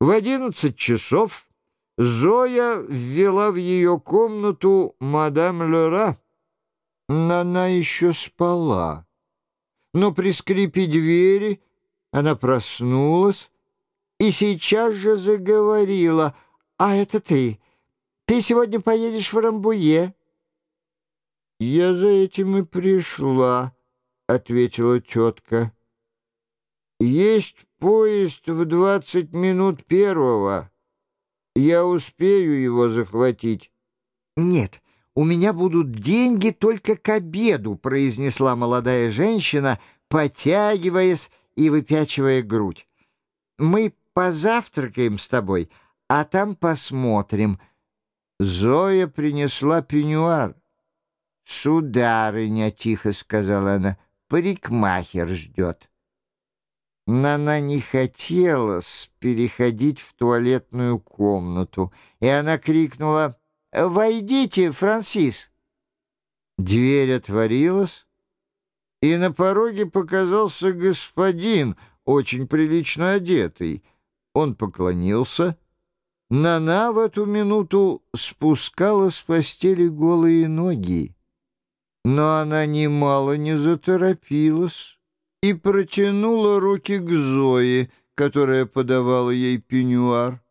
В одиннадцать часов Зоя ввела в ее комнату мадам Лера. Она еще спала. Но при скрипе двери она проснулась и сейчас же заговорила. «А это ты? Ты сегодня поедешь в Рамбуе?» «Я за этим и пришла», — ответила тетка. «Есть поезд в двадцать минут первого. Я успею его захватить». «Нет, у меня будут деньги только к обеду», — произнесла молодая женщина, потягиваясь и выпячивая грудь. «Мы позавтракаем с тобой, а там посмотрим». Зоя принесла пеньюар. «Сударыня», — тихо сказала она, — «парикмахер ждет». Но она не хотела переходить в туалетную комнату, и она крикнула «Войдите, Франсис!» Дверь отворилась, и на пороге показался господин, очень прилично одетый. Он поклонился. Нана в эту минуту спускала с постели голые ноги. Но она немало не заторопилась и протянула руки к Зое, которая подавала ей пеньюар.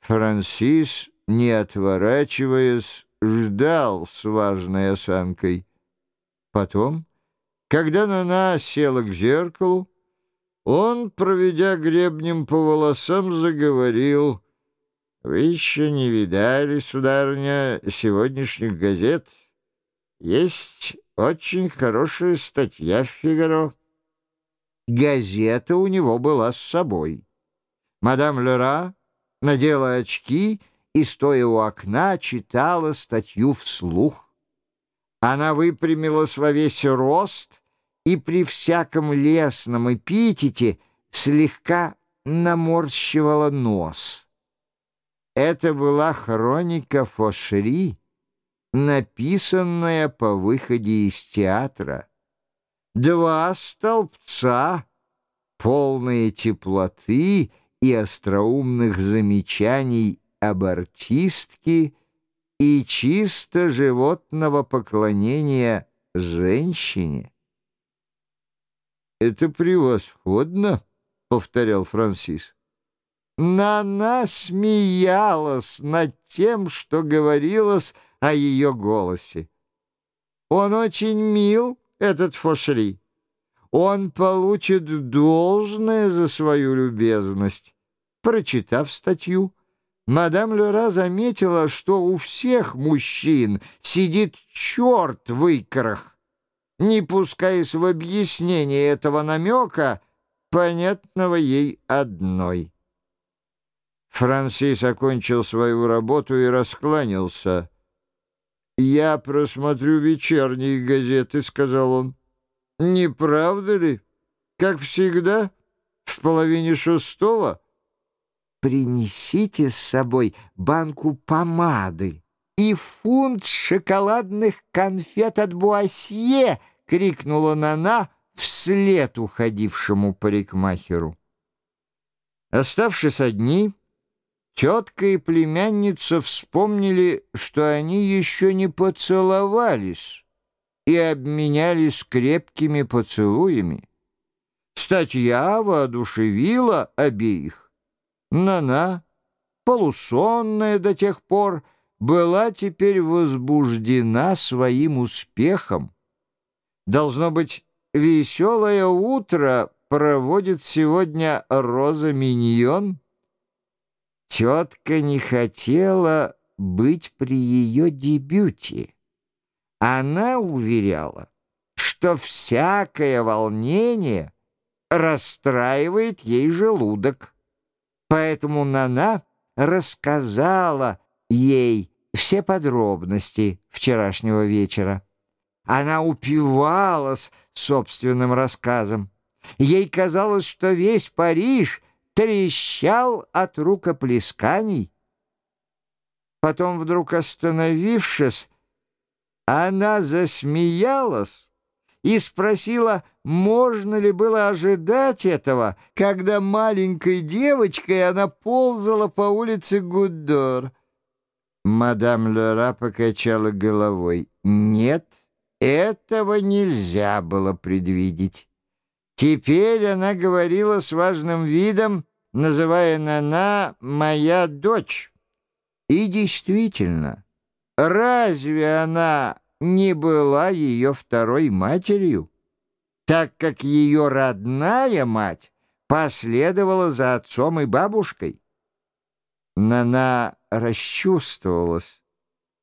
Франсис, не отворачиваясь, ждал с важной осанкой. Потом, когда Нана села к зеркалу, он, проведя гребнем по волосам, заговорил. «Вы еще не видали, сударыня, сегодняшних газет?» Есть очень хорошая статья в «Фигаро». Газета у него была с собой. Мадам Лера надела очки и, стоя у окна, читала статью вслух. Она выпрямилась во весь рост и при всяком лесном эпитете слегка наморщивала нос. Это была хроника Фошери, написанная по выходе из театра. Два столбца, полные теплоты и остроумных замечаний об артистке и чисто животного поклонения женщине. «Это превосходно», — повторял Франсис. Нана смеялась над тем, что говорилось о ее голосе. Он очень мил, этот Фошри. Он получит должное за свою любезность. Прочитав статью, мадам Лера заметила, что у всех мужчин сидит черт в икрах. Не пускаясь в объяснение этого намека, понятного ей одной. Франсис окончил свою работу и раскланялся. «Я просмотрю вечерние газеты», — сказал он. «Не правда ли? Как всегда, в половине шестого?» «Принесите с собой банку помады и фунт шоколадных конфет от Буасье!» — крикнула Нана вслед уходившему парикмахеру. Оставшись одни, Тетка и племянница вспомнили, что они еще не поцеловались и обменялись крепкими поцелуями. Статья воодушевила обеих. Нана, полусонная до тех пор, была теперь возбуждена своим успехом. Должно быть, веселое утро проводит сегодня Роза Миньон. Тетка не хотела быть при ее дебюте. Она уверяла, что всякое волнение расстраивает ей желудок. Поэтому Нана рассказала ей все подробности вчерашнего вечера. Она упивалась собственным рассказом. Ей казалось, что весь Париж — трещал от рукоплесканий. Потом, вдруг остановившись, она засмеялась и спросила, можно ли было ожидать этого, когда маленькой девочкой она ползала по улице Гуддор. Мадам Лера покачала головой. «Нет, этого нельзя было предвидеть». Теперь она говорила с важным видом, называя Нана «моя дочь». И действительно, разве она не была ее второй матерью, так как ее родная мать последовала за отцом и бабушкой? Нана расчувствовалась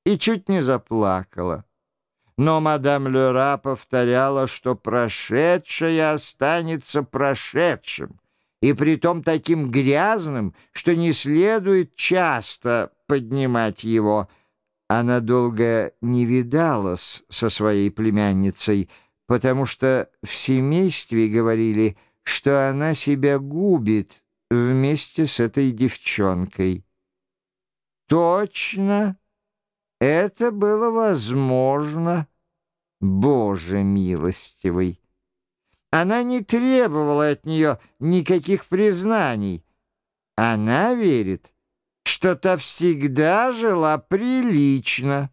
и чуть не заплакала. Но мадам Лера повторяла, что прошедшее останется прошедшим, и притом таким грязным, что не следует часто поднимать его. Она долго не видалась со своей племянницей, потому что в семействе говорили, что она себя губит вместе с этой девчонкой. Точно, это было возможно, Боже милостивый. Она не требовала от нее никаких признаний. Она верит, что та всегда жила прилично.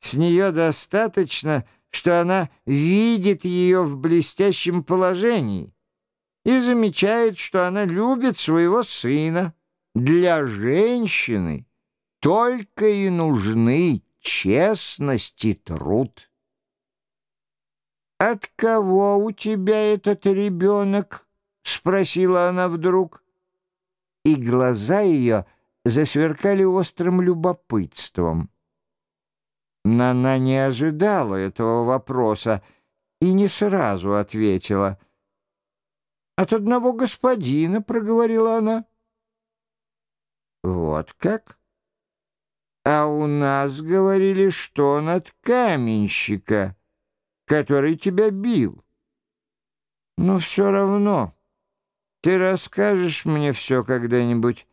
С нее достаточно, что она видит ее в блестящем положении и замечает, что она любит своего сына. Для женщины только и нужны честность и труд. «От кого у тебя этот ребенок?» — спросила она вдруг. И глаза ее засверкали острым любопытством. Но она не ожидала этого вопроса и не сразу ответила. «От одного господина», — проговорила она. Вот как? А у нас говорили, что он от каменщика, который тебя бил. Но все равно, ты расскажешь мне все когда-нибудь.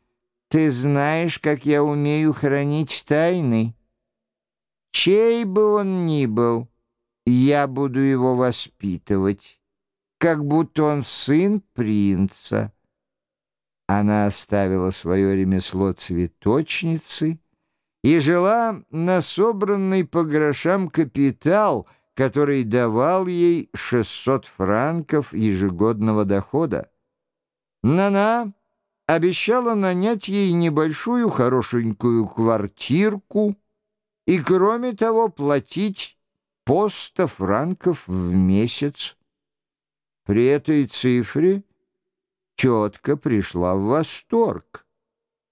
Ты знаешь, как я умею хранить тайны. Чей бы он ни был, я буду его воспитывать, как будто он сын принца». Она оставила свое ремесло цветочницы и жила на собранный по грошам капитал, который давал ей 600 франков ежегодного дохода. Нана обещала нанять ей небольшую хорошенькую квартирку и, кроме того, платить по 100 франков в месяц. При этой цифре тетка пришла в восторг,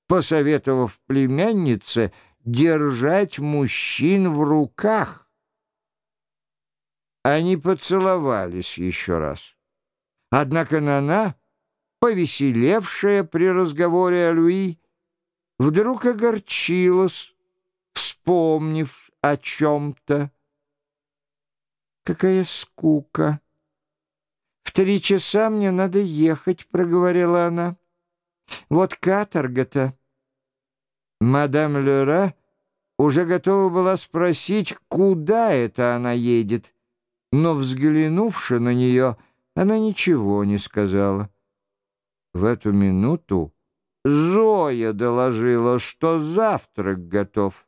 посоветовав племяннице держать мужчин в руках. Они поцеловались еще раз. Однако Нана, повеселевшая при разговоре о Луи, вдруг огорчилась, вспомнив о чем-то. «Какая скука!» «В три часа мне надо ехать», — проговорила она. «Вот каторга-то». Мадам Лера уже готова была спросить, куда это она едет, но, взглянувши на нее, она ничего не сказала. В эту минуту Зоя доложила, что завтрак готов.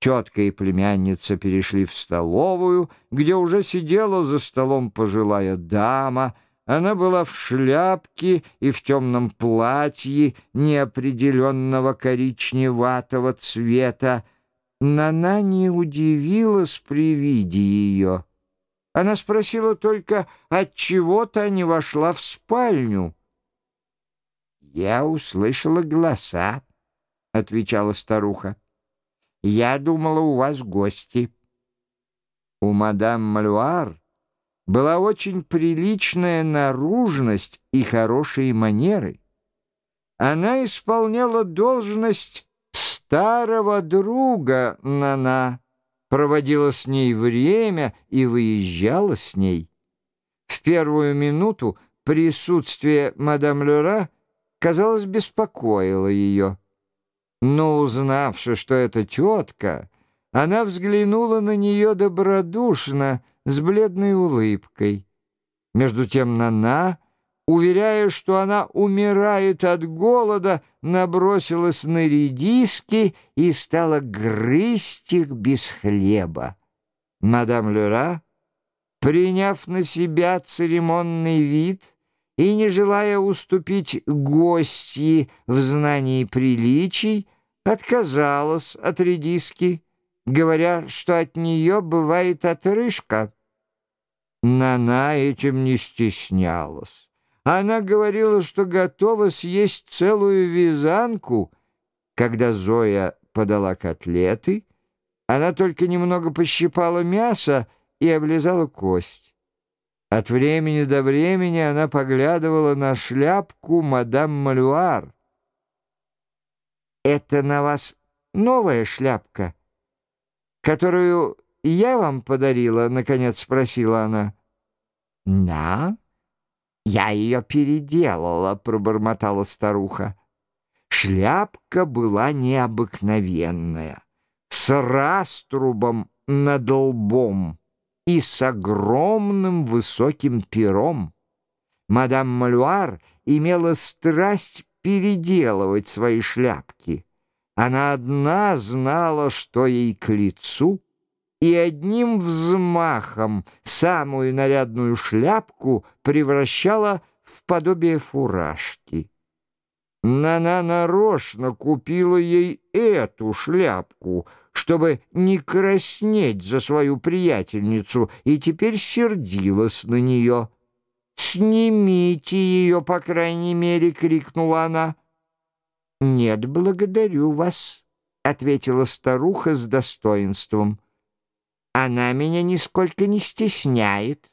Тетка и племянница перешли в столовую, где уже сидела за столом пожилая дама. Она была в шляпке и в темном платье неопределенного коричневатого цвета. Нана не удивилась при виде ее. Она спросила только, отчего та не вошла в спальню. «Я услышала голоса», — отвечала старуха. Я думала, у вас гости». У мадам Малюар была очень приличная наружность и хорошие манеры. Она исполняла должность старого друга Нана, проводила с ней время и выезжала с ней. В первую минуту присутствие мадам Лера, казалось, беспокоило ее. Но узнавши, что это тетка, она взглянула на нее добродушно, с бледной улыбкой. Между тем Нана, уверяя, что она умирает от голода, набросилась на редиски и стала грызть их без хлеба. Мадам Лера, приняв на себя церемонный вид и не желая уступить гости в знании приличий, отказалась от редиски, говоря, что от нее бывает отрыжка. Нана этим не стеснялась. Она говорила, что готова съесть целую вязанку. Когда Зоя подала котлеты, она только немного пощипала мясо и облизала кость. От времени до времени она поглядывала на шляпку мадам Малюар. «Это на вас новая шляпка, которую я вам подарила?» — наконец спросила она. «Да, я ее переделала», — пробормотала старуха. Шляпка была необыкновенная, с раструбом над лбом и с огромным высоким пером. Мадам Малюар имела страсть переделывать свои шляпки. Она одна знала, что ей к лицу, и одним взмахом самую нарядную шляпку превращала в подобие фуражки. Нана нарочно купила ей эту шляпку, чтобы не краснеть за свою приятельницу, и теперь сердилась на нее. «Снимите ее, по крайней мере!» — крикнула она. «Нет, благодарю вас», — ответила старуха с достоинством. «Она меня нисколько не стесняет.